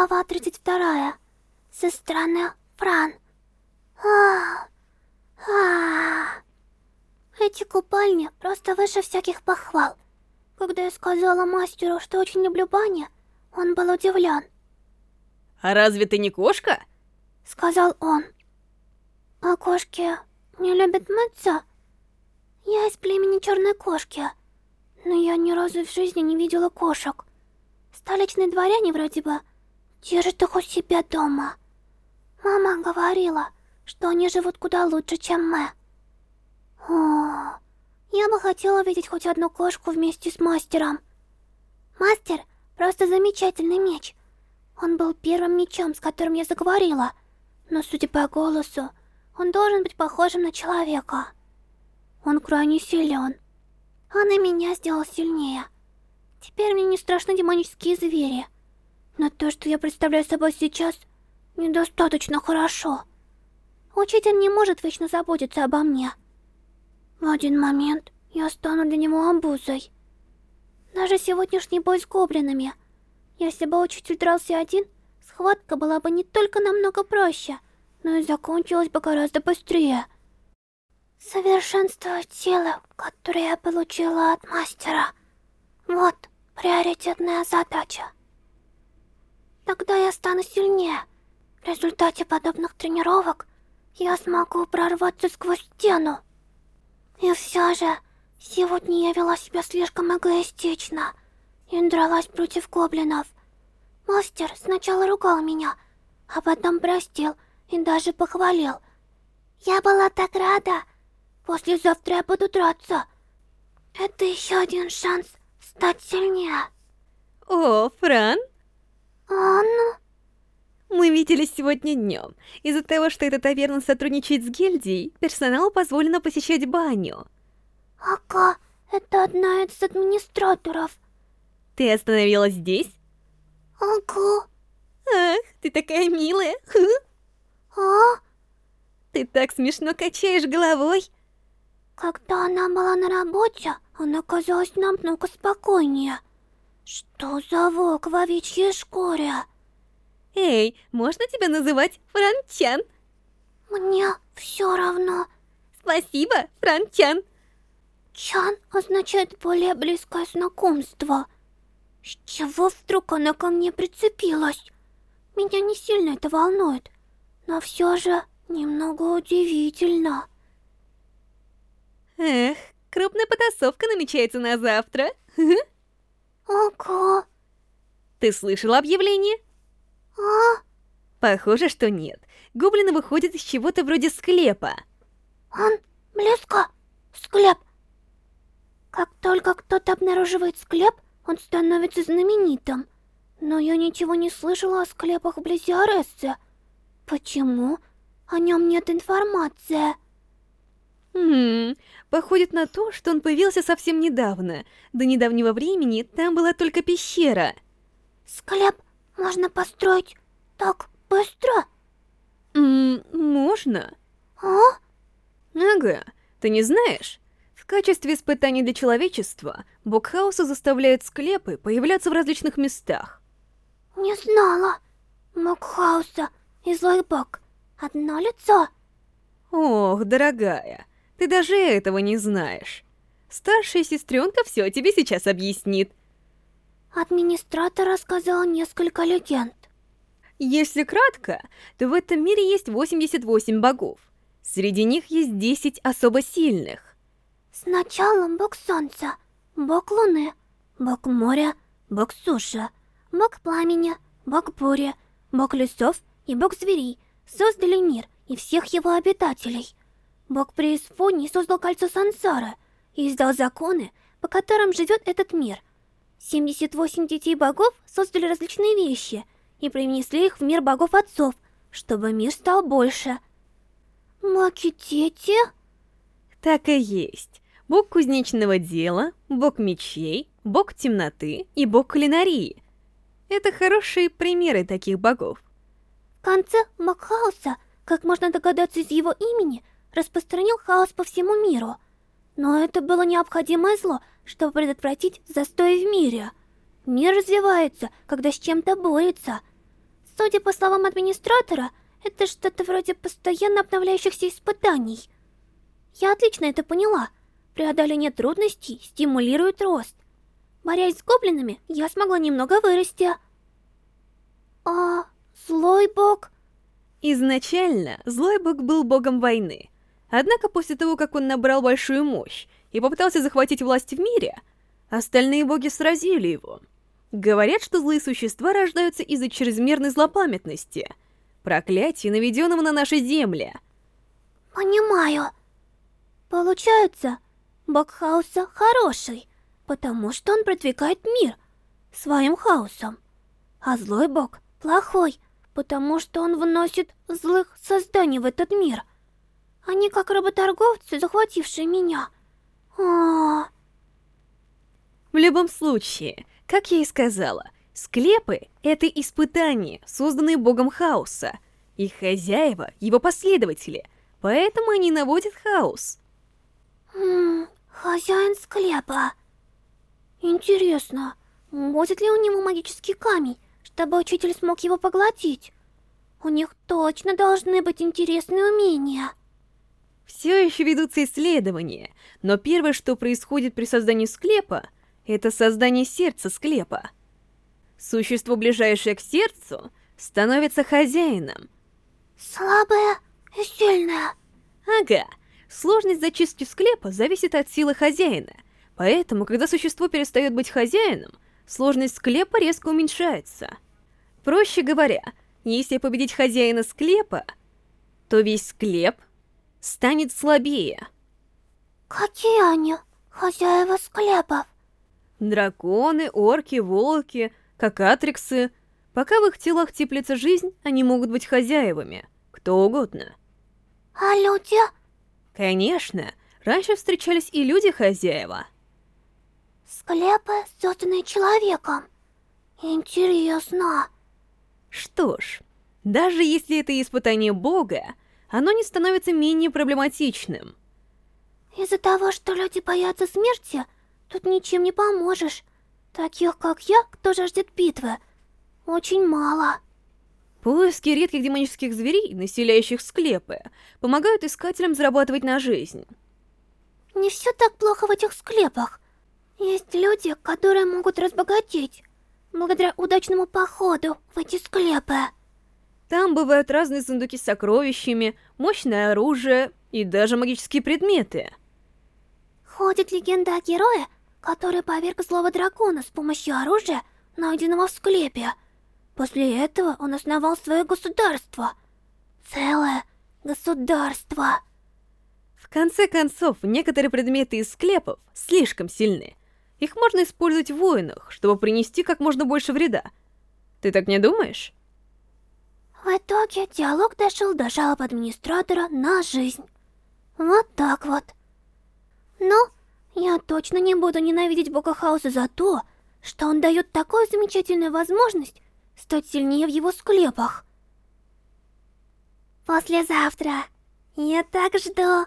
Глава 32. Со стороны Фран. А, а. Эти купальни просто выше всяких похвал. Когда я сказала мастеру, что очень люблю бани, он был удивлен. «А разве ты не кошка?» Сказал он. «А кошки не любят мыться?» Я из племени черной кошки, но я ни разу в жизни не видела кошек. Столичные дворяне вроде бы держат их у себя дома. Мама говорила, что они живут куда лучше, чем мы. О, я бы хотела видеть хоть одну кошку вместе с мастером. Мастер просто замечательный меч. Он был первым мечом, с которым я заговорила, но судя по голосу, он должен быть похожим на человека. Он крайне силен. Он и меня сделал сильнее. Теперь мне не страшны демонические звери. Но то, что я представляю собой сейчас, недостаточно хорошо. Учитель не может вечно заботиться обо мне. В один момент я стану для него обузой. Даже сегодняшний бой с гоблинами. Если бы учитель дрался один, схватка была бы не только намного проще, но и закончилась бы гораздо быстрее. Совершенствовать тело, которое я получила от мастера. Вот приоритетная задача. Тогда я стану сильнее. В результате подобных тренировок я смогу прорваться сквозь стену. И все же, сегодня я вела себя слишком эгоистично и дралась против гоблинов. Мастер сначала ругал меня, а потом простил и даже похвалил. Я была так рада. Послезавтра я буду драться. Это еще один шанс стать сильнее. О, Фран? А ну? Мы виделись сегодня днем. Из-за того, что эта таверна сотрудничает с гильдией, персоналу позволено посещать баню. Ага, это одна из администраторов. Ты остановилась здесь? Ага. Ах, ты такая милая. А? Ты так смешно качаешь головой. Когда она была на работе, она казалась намного спокойнее. Что за волк в овечьей шкуре? Эй, можно тебя называть Франчан? Мне все равно. Спасибо, Франчан. Чан означает более близкое знакомство. С чего вдруг она ко мне прицепилась? Меня не сильно это волнует, но все же немного удивительно. Эх, крупная потасовка намечается на завтра. Ого. Ты слышала объявление? А? Похоже, что нет. Гоблины выходят из чего-то вроде склепа. Он близко. Склеп. Как только кто-то обнаруживает склеп, он становится знаменитым. Но я ничего не слышала о склепах вблизи Аресса. Почему? О нем нет информации. Хм, походит на то, что он появился совсем недавно. До недавнего времени там была только пещера. Склеп можно построить так быстро? Ммм, можно. А? Ага, ты не знаешь? В качестве испытаний для человечества, бог хаоса заставляет склепы появляться в различных местах. Не знала. Бог хаоса и злой бог. Одно лицо. Ох, дорогая, ты даже этого не знаешь. Старшая сестренка все тебе сейчас объяснит. Администратор рассказал несколько легенд. Если кратко, то в этом мире есть 88 богов. Среди них есть 10 особо сильных. Сначала бог солнца, бог луны, бог моря, бог суши, бог пламени, бог бури, бог лесов и бог зверей создали мир и всех его обитателей. Бог преисподней создал кольцо сансары и издал законы, по которым живет этот мир. 78 детей богов создали различные вещи и принесли их в мир богов-отцов, чтобы мир стал больше. Боги-дети? Так и есть. Бог кузнечного дела, бог мечей, бог темноты и бог кулинарии. Это хорошие примеры таких богов. В конце бог хаоса, как можно догадаться из его имени, распространил хаос по всему миру. Но это было необходимое зло, чтобы предотвратить застой в мире. Мир развивается, когда с чем-то борется. Судя по словам администратора, это что-то вроде постоянно обновляющихся испытаний. Я отлично это поняла. Преодоление трудностей стимулирует рост. Борясь с гоблинами, я смогла немного вырасти. А злой бог... Изначально злой бог был богом войны. Однако после того, как он набрал большую мощь и попытался захватить власть в мире, остальные боги сразили его. Говорят, что злые существа рождаются из-за чрезмерной злопамятности, проклятия, наведенного на наши земли. Понимаю. Получается, бог хаоса хороший, потому что он продвигает мир своим хаосом. А злой бог плохой, потому что он вносит злых созданий в этот мир. Они как работорговцы, захватившие меня. А, В любом случае, как я и сказала, склепы — это испытания, созданные богом хаоса. Их хозяева — его последователи, поэтому они наводят хаос. м, хозяин склепа. Интересно, будет ли у него магический камень, чтобы учитель смог его поглотить? У них точно должны быть интересные умения. Все еще ведутся исследования, но первое, что происходит при создании склепа, это создание сердца склепа. Существо, ближайшее к сердцу, становится хозяином. Слабое и сильное. Ага, сложность зачистки склепа зависит от силы хозяина, поэтому, когда существо перестает быть хозяином, сложность склепа резко уменьшается. Проще говоря, если победить хозяина склепа, то весь склеп станет слабее. Какие они, хозяева склепов? Драконы, орки, волки, какатриксы. Пока в их телах теплится жизнь, они могут быть хозяевами. Кто угодно. А люди? Конечно, раньше встречались и люди-хозяева. Склепы, созданные человеком. Интересно. Что ж, даже если это испытание бога, оно не становится менее проблематичным. Из-за того, что люди боятся смерти, тут ничем не поможешь. Таких, как я, кто жаждет битвы, очень мало. Поиски редких демонических зверей, населяющих склепы, помогают искателям зарабатывать на жизнь. Не все так плохо в этих склепах. Есть люди, которые могут разбогатеть благодаря удачному походу в эти склепы. Там бывают разные сундуки с сокровищами, мощное оружие и даже магические предметы. Ходит легенда о герое, который поверг злого дракона с помощью оружия, найденного в склепе. После этого он основал свое государство. Целое государство. В конце концов, некоторые предметы из склепов слишком сильны. Их можно использовать в войнах, чтобы принести как можно больше вреда. Ты так не думаешь? В итоге диалог дошел до жалоб администратора на жизнь. Вот так вот. Но я точно не буду ненавидеть Бога Хаоса за то, что он дает такую замечательную возможность стать сильнее в его склепах. Послезавтра. Я так жду.